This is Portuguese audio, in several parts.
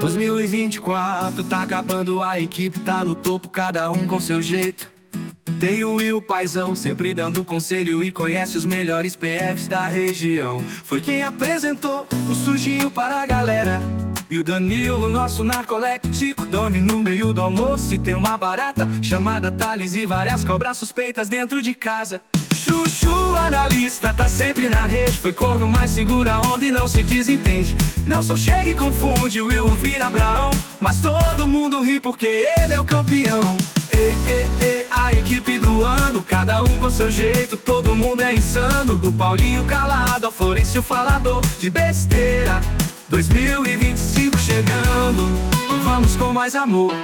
2024 tá acabando, a equipe tá no topo, cada um com seu jeito. Tem o Will Paizão, sempre dando conselho e conhece os melhores PFs da região. Foi quem apresentou o sujinho para a galera. E o Danilo, nosso narcolético, dorme no meio do almoço e tem uma barata chamada Thales e várias cobras suspeitas dentro de casa. Chuchu, analista, tá sempre na rede. Foi corno, mais segura onde não se desentende. Nelson chega e confunde, o Will vira Abraão. Mas todo mundo ri porque ele é o campeão. E, e, e, a equipe do ano, cada um com seu jeito, todo mundo é insano. Do Paulinho calado ao Florencio falador de besteira. 2025 chegando, vamos com mais amor.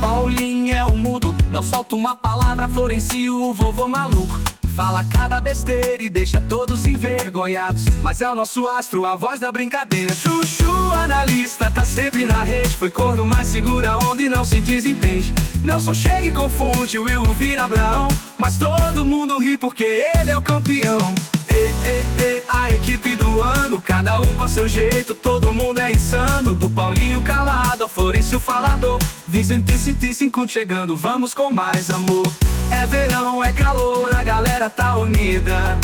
Paulinho é o mudo, não falta uma palavra, Florencio, o vovô maluco. Fala cada besteira e deixa todos envergonhados. Mas é o nosso astro, a voz da brincadeira. Chuchu, analista, tá sempre na rede. Foi corno mais segura onde não se desentende. Nelson chega e confunde, Will vira Abraão. Mas todo mundo ri porque ele é o campeão. E, e, e, a equipe do ano, cada um com seu jeito, todo mundo é insano. Do Paulinho calado ao Florencio falador. Vicente Cinco chegando, vamos com mais amor. É verão, é calor, a galera tá unida.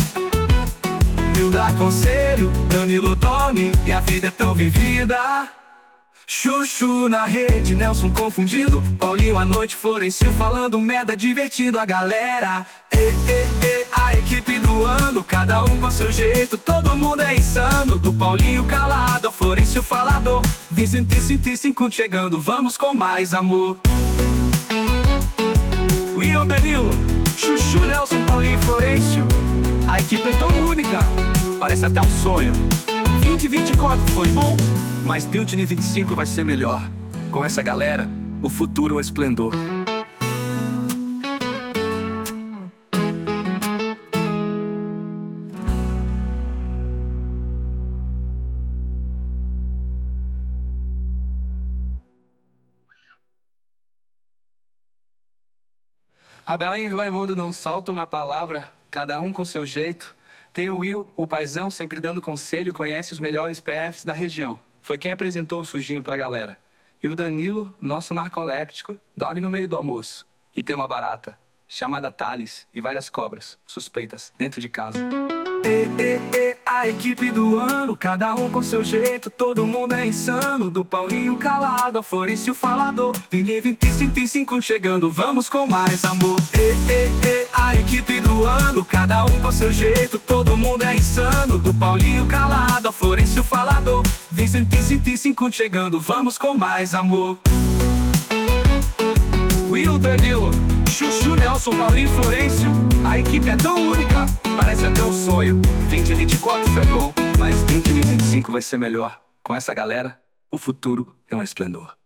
Mil dá conselho, Danilo tome, e a vida é tão vivida. Chuchu na rede, Nelson confundido Paulinho à noite, Florencio falando merda Divertindo a galera e, e, e, Cada um com seu jeito Todo mundo é insano Do Paulinho calado ao Florencio falador Vicente Cinco chegando, vamos com mais amor Will Danilo, Chuchu, Nelson, Paulinho e Florencio A equipe é tão única, parece até um sonho 2024 foi bom, mas 2025 vai ser melhor. Com essa galera, o futuro é esplendor. A Belém e o Raimundo não saltam na palavra, cada um com seu jeito. Tem o Will, o paizão, sempre dando conselho, conhece os melhores PFs da região. Foi quem apresentou o sujinho pra galera. E o Danilo, nosso narcoléptico, dorme no meio do almoço. E tem uma barata, chamada Thales, e várias cobras, suspeitas, dentro de casa. E, e, e, a equipe do ano, cada um com seu jeito, todo mundo é insano. Do Paulinho calado ao Florencio falador. Ninguém 25 chegando, vamos com mais amor. E, e, e, a equipe do ano, cada um com seu jeito, todo mundo é insano. Do Paulinho calado ao Florencio falador. Vem 125 chegando, vamos com mais amor. Will Danilo, Chuchu Nelson, Paulinho Florencio. A equipe é tão única, parece até um sonho. 2024 foi bom, mas 2025 vai ser melhor. Com essa galera, o futuro é um esplendor.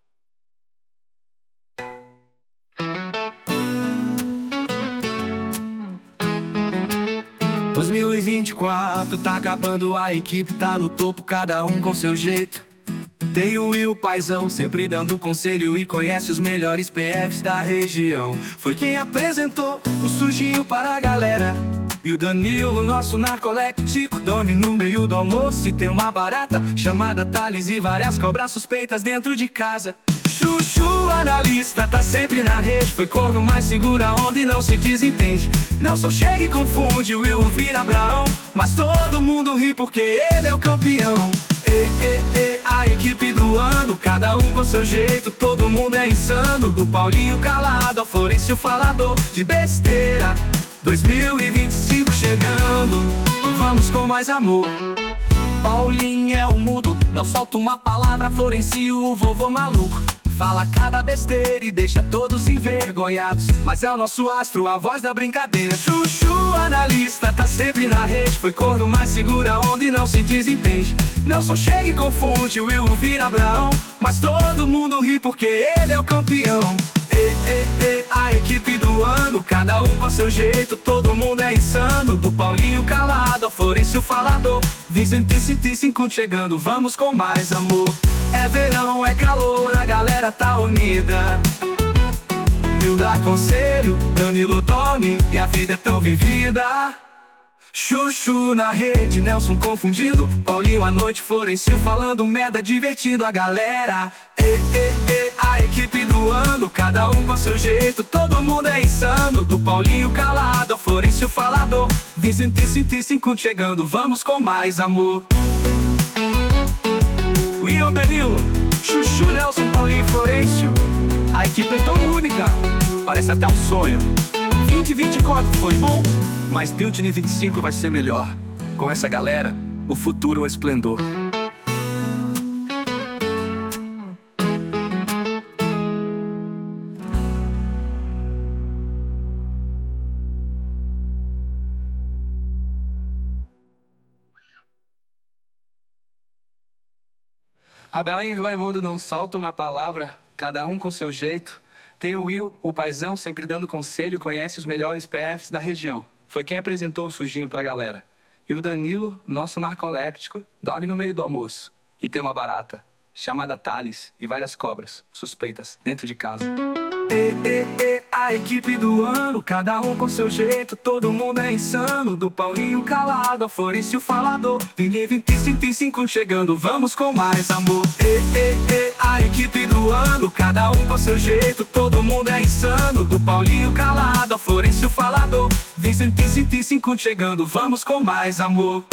Quatro tá acabando, a equipe tá no topo, cada um com seu jeito. Tem o Will Paizão, sempre dando conselho e conhece os melhores PFs da região. Foi quem apresentou o sujinho para a galera. E o Danilo, nosso narcolético, dorme no meio do almoço e tem uma barata chamada Thales e várias cobras suspeitas dentro de casa. Chuchu, analista, tá sempre na rede. Foi corno mais segura onde não se desentende. Nelson chega e confunde, Will vira Abraão. Mas todo mundo ri porque ele é o campeão. E, e, e, equipe do ano, cada um com seu jeito, todo mundo é insano. Do Paulinho calado ao Florencio falador de besteira. 2025 chegando, vamos com mais amor. Paulinho é o mudo, não falta uma palavra, Florencio, o vovô maluco. Fala cada besteira e deixa todos envergonhados. Mas é o nosso astro, a voz da brincadeira. Chuchu, analista, tá sempre na rede. Foi corno mais segura onde não se desentende. Nelson chega e confunde, Will vira Abraão. Mas todo mundo ri porque ele é o campeão. E, e, e, a equipe do ano, cada um com seu jeito, todo mundo é insano. Do Paulinho calado ao Florencio falador. Vicente Cinco chegando, vamos com mais amor. É verão, é calor, a galera tá unida. Mil dá conselho, Danilo tome, e a vida é tão vivida. Chuchu na rede, Nelson confundido. Paulinho à noite, Florencio falando merda Divertindo a galera. E, e, e, A equipe do ano, cada um com seu jeito Todo mundo é insano. Do Paulinho calado, ao Florencio falador. Vicente e cinco chegando, vamos com mais amor A equipe é tão única, parece até um sonho 2024 foi bom, mas 2025 vai ser melhor. Com essa galera, o futuro é esplendor. A Belém e o Raimundo não saltam na palavra, cada um com seu jeito. Tem o Will, o paizão, sempre dando conselho, conhece os melhores PFs da região. Foi quem apresentou o sujinho pra galera. E o Danilo, nosso narcoléptico, dorme no meio do almoço. E tem uma barata, chamada Thales, e várias cobras, suspeitas, dentro de casa. E, e, e, a equipe do ano, cada um com seu jeito, todo mundo é insano. Do Paulinho calado, a Florício falador. Vinguei 25 chegando, vamos com mais amor. E, e, e, a equipe do ano, cada um com seu jeito, todo mundo é insano. Do Paulinho calado, a Florício falador. Vem 105 chegando, vamos com mais amor.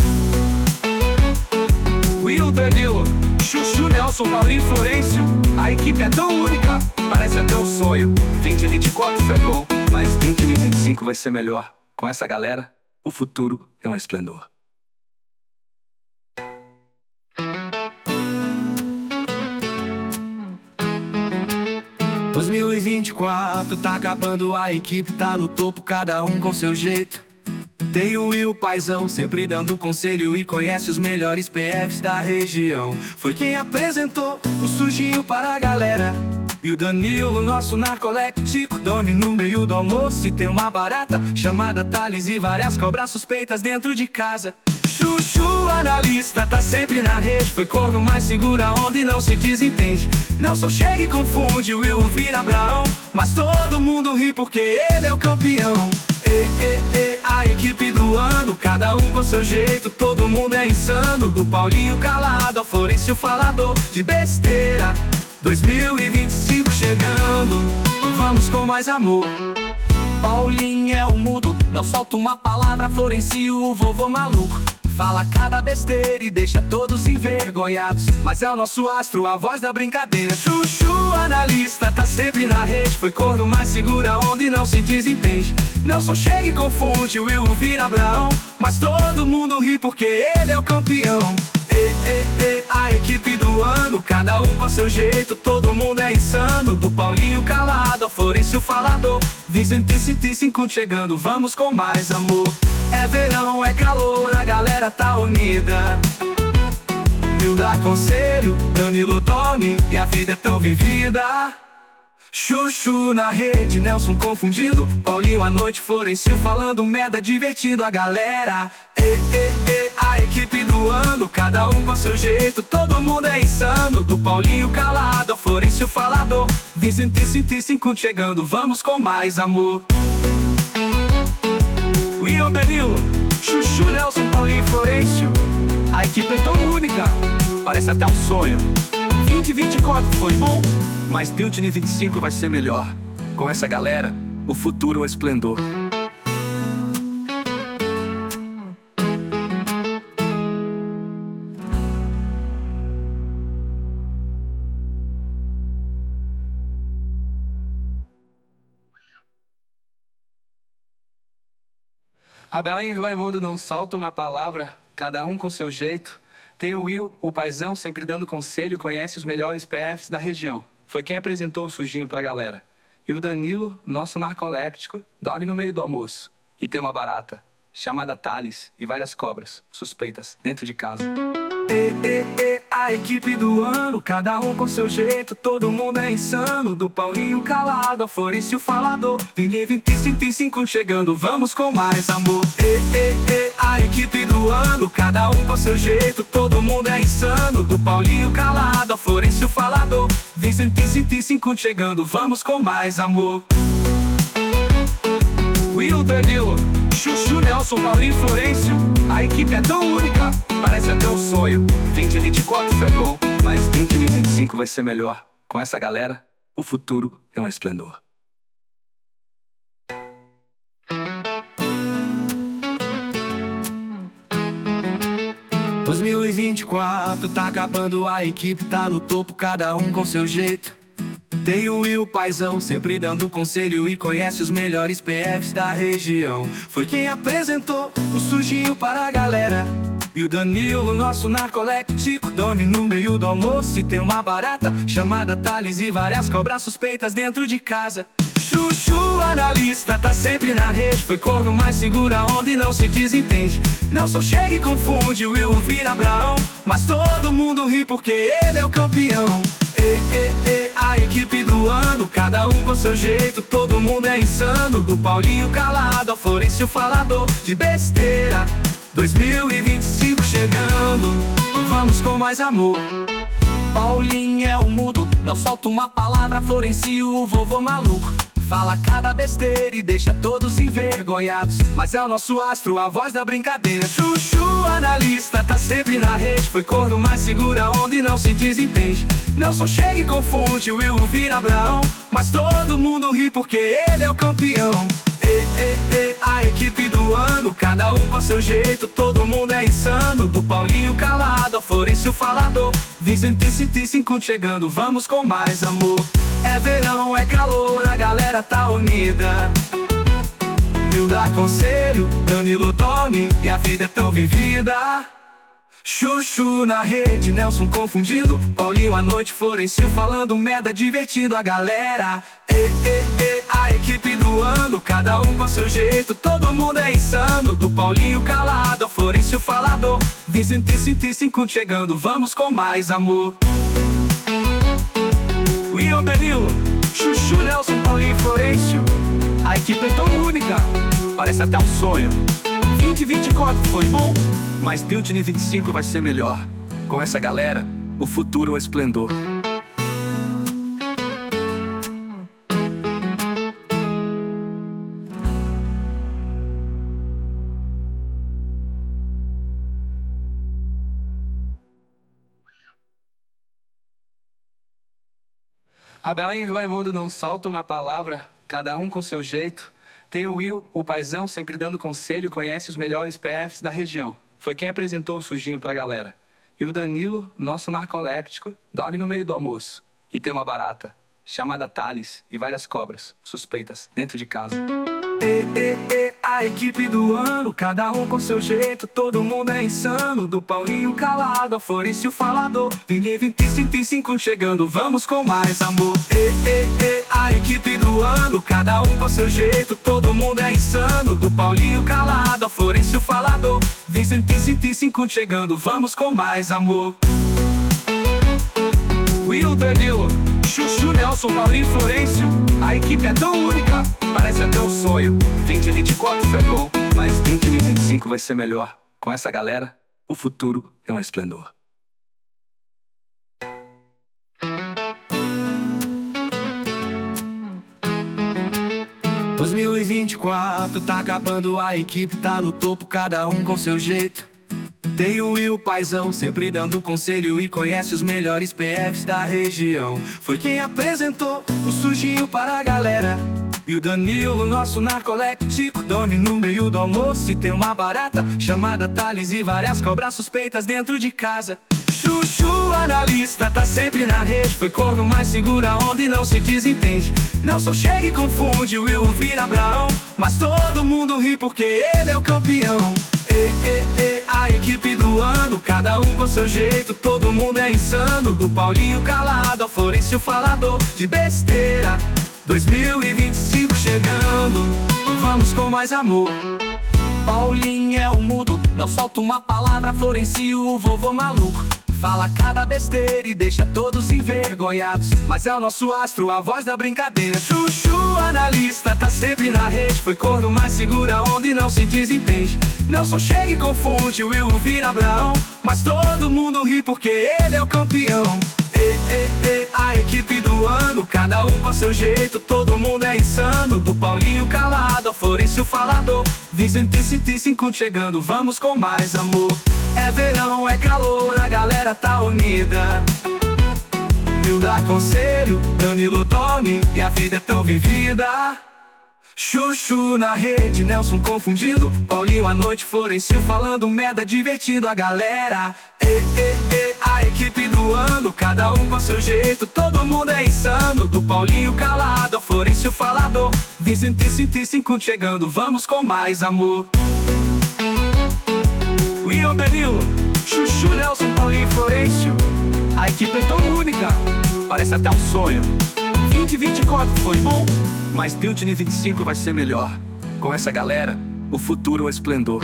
Will Danilo, Chuchu Nelson, Paulinho Florencio. A equipe é tão única, parece até um sonho. 2024 foi bom, mas 2025 vai ser melhor. Com essa galera, o futuro é um esplendor. Quatro tá acabando, a equipe tá no topo, cada um com seu jeito. Tem o Will Paizão, sempre dando conselho e conhece os melhores PFs da região. Foi quem apresentou o sujinho para a galera. E o Danilo, nosso narcoléptico, dorme no meio do almoço e tem uma barata chamada Thales e várias cobras suspeitas dentro de casa. Chuchu, analista, tá sempre na rede. Foi corno mais segura onde não se desentende. Nelson chega e confunde, o Will vira Abraão. Mas todo mundo ri porque ele é o campeão. E, e, e, equipe do ano, cada um com seu jeito, todo mundo é insano. Do Paulinho calado ao Florencio falador de besteira. 2025 chegando, vamos com mais amor. Paulinho é o mudo, não falta uma palavra. Florencio, o vovô maluco. Fala cada besteira e deixa todos envergonhados. Mas é o nosso astro, a voz da brincadeira. Chuchu, analista, tá sempre na rede. Foi corno mais segura onde não se desentende. Nelson chega e confunde, Will vira Abraão. Mas todo mundo ri porque ele é o campeão e, e, e, a equipe do ano, cada um com seu jeito, todo mundo é insano. Do Paulinho calado ao Florencio falador. Vicente cinco chegando, vamos com mais amor. É verão, é calor, a galera tá unida. Mil dá conselho, Danilo dorme e a vida é tão vivida. Chuchu na rede, Nelson confundido Paulinho à noite, Florencio falando merda Divertindo a galera e, e, e, A equipe do ano, cada um com seu jeito. Todo mundo é insano Do Paulinho calado ao Florencio falador. Vicente cinco chegando, vamos com mais amor. Will Danilo, Chuchu, Nelson, Paulinho e Florencio A equipe é tão única, parece até um sonho. 2024 foi bom, mas 2025 vai ser melhor. Com essa galera, o futuro é o esplendor. A Belém e Raimundo não saltam na palavra, cada um com seu jeito. Tem o Will, o paizão, sempre dando conselho, conhece os melhores PFs da região. Foi quem apresentou o sujinho pra galera. E o Danilo, nosso narcoléptico, dorme no meio do almoço. E tem uma barata, chamada Thales, e várias cobras, suspeitas, dentro de casa. A equipe do ano, cada um com seu jeito, todo mundo é insano. Do Paulinho calado ao Florício falador. Vinguei 25 chegando, vamos com mais amor. E, e, e, a equipe do ano, cada um com seu jeito, todo mundo é insano. Do Paulinho calado ao Florício falador. Vem 105 chegando, vamos com mais amor. Will Danilo, Chuchu, Nelson, Paulinho, Florencio. A equipe é tão única, parece até um sonho. 2024 foi bom, mas 2025 vai ser melhor. Com essa galera, o futuro é um esplendor. Quatro tá acabando, a equipe tá no topo, cada um com seu jeito. Tem o Will Paizão, sempre dando conselho e conhece os melhores PFs da região. Foi quem apresentou o sujinho para a galera. E o Danilo, nosso narcoléptico, dorme no meio do almoço e tem uma barata chamada Thales e várias cobras suspeitas dentro de casa. Chuchu, analista, tá sempre na rede. Foi corno mais segura onde não se desentende. Nelson chega e confunde, o Will vira Abraão. Mas todo mundo ri porque ele é o campeão. E, e, e, a equipe do ano, cada um com seu jeito, todo mundo é insano. Do Paulinho calado ao Florencio falador de besteira. 2025 chegando, vamos com mais amor. Paulinho é o mudo, não solta uma palavra, Florencio, o vovô maluco. Fala cada besteira e deixa todos envergonhados. Mas é o nosso astro, a voz da brincadeira. Chuchu, analista, tá sempre na rede. Foi corno mais segura onde não se desentende. Nelson chega e confunde, Will vira Abraão Mas todo mundo ri porque ele é o campeão a equipe do ano, cada um com seu jeito, todo mundo é insano. Do Paulinho calado ao Florencio falador, Vicente e chegando, vamos com mais amor. É verão, é calor, a galera tá unida. Mil dá conselho, Danilo tome, e a vida é tão vivida. Chuchu na rede, Nelson confundido. Paulinho à noite, Florencio falando merda Divertindo a galera. E, e, e, A equipe do ano, cada um com seu jeito Todo mundo é insano. Do Paulinho calado, Florencio falador. Vicente e cinco chegando, vamos com mais amor. Will Danilo, Chuchu, Nelson, Paulinho e Florencio. A equipe é tão única, parece até um sonho 2024 foi bom, mas 2025 vai ser melhor. Com essa galera, o futuro é um esplendor. A Belém e o Raimundo não saltam uma palavra, cada um com seu jeito. Tem o Will, o paizão, sempre dando conselho, conhece os melhores PFs da região. Foi quem apresentou o sujinho pra galera. E o Danilo, nosso narcoléptico, dorme no meio do almoço. E tem uma barata, chamada Thales, e várias cobras, suspeitas, dentro de casa. E, e, e, a equipe do ano, cada um com seu jeito, todo mundo é insano. Do Paulinho calado ao Florencio falador. Ninguém 25 chegando, vamos com mais amor. E, e, e, a equipe do ano, cada um com seu jeito, todo mundo é insano. Do Paulinho calado ao Florencio falador. Vem 125 chegando, vamos com mais amor. Will Danilo, Chuchu Nelson, Paulinho Florencio. A equipe é tão única, parece até um sonho. 2024 foi bom, mas 2025 vai ser melhor. Com essa galera, o futuro é um esplendor. Dois mil e vinte e quatro tá acabando, a equipe tá no topo, cada um com seu jeito. Tem o Will Paizão, sempre dando conselho e conhece os melhores PFs da região. Foi quem apresentou o sujinho para a galera. E o Danilo, nosso narcoléptico, dorme no meio do almoço e tem uma barata chamada Thales e várias cobras suspeitas dentro de casa. Chuchu, analista, tá sempre na rede. Foi corno mais segura onde não se desentende. Nelson chega e confunde, o Will vira Abraão. Mas todo mundo ri porque ele é o campeão. E, e, e, a equipe do ano, cada um com seu jeito, todo mundo é insano. Do Paulinho calado ao Florencio falador de besteira. 2025 chegando, vamos com mais amor. Paulinho é o mudo, não solta uma palavra, Florencio, o vovô maluco. Fala cada besteira e deixa todos envergonhados. Mas é o nosso astro, a voz da brincadeira. Chuchu, analista, tá sempre na rede. Foi corno mais segura onde não se desentende. Nelson chega e confunde, Will vira Abraão Mas todo mundo ri porque ele é o campeão e, E, e, a equipe do ano, cada um com seu jeito, todo mundo é insano. Do Paulinho calado ao Florencio falador, Vicente Cinco chegando, vamos com mais amor. É verão, é calor, a galera tá unida. Mil dá conselho, Danilo Tome, e a vida é tão vivida. Chuchu na rede, Nelson confundido. Paulinho à noite, Florencio falando merda divertindo a galera. E, e, e, A equipe do ano, cada um com seu jeito Todo mundo é insano, do Paulinho calado ao Florencio falador. Vicente e cinco chegando, vamos com mais amor. William Danilo, Chuchu, Nelson, Paulinho e Florencio. A equipe é tão única, parece até um sonho 2024 foi bom, mas 2025 vai ser melhor. Com essa galera, o futuro é um esplendor.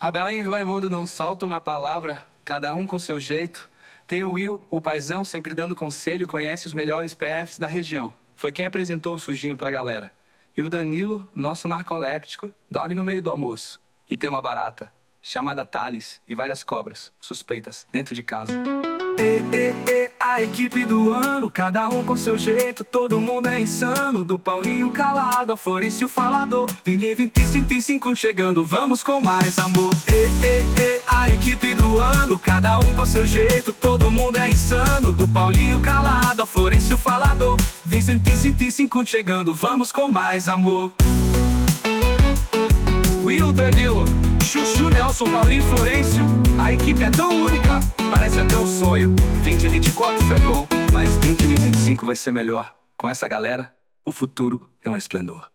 A Belém e o Raimundo não saltam na palavra, cada um com seu jeito. Tem o Will, o paizão, sempre dando conselho, conhece os melhores PFs da região. Foi quem apresentou o sujinho pra galera. E o Danilo, nosso narcoléptico, dorme no meio do almoço. E tem uma barata, chamada Thales, e várias cobras, suspeitas, dentro de casa. E, e, e, a equipe do ano, cada um com seu jeito, todo mundo é insano. Do Paulinho calado ao Florencio falador. Ninguém 25 chegando, vamos com mais amor. E, e, e, a equipe do ano, cada um com seu jeito, todo mundo é insano. Do Paulinho calado ao Florencio falador. Vem 125 chegando, vamos com mais amor. Will Danilo, Chuchu Nelson, Paulinho Florencio. A equipe é tão única, parece até um sonho. 2024 foi bom, mas 2025 vai ser melhor. Com essa galera, o futuro é um esplendor.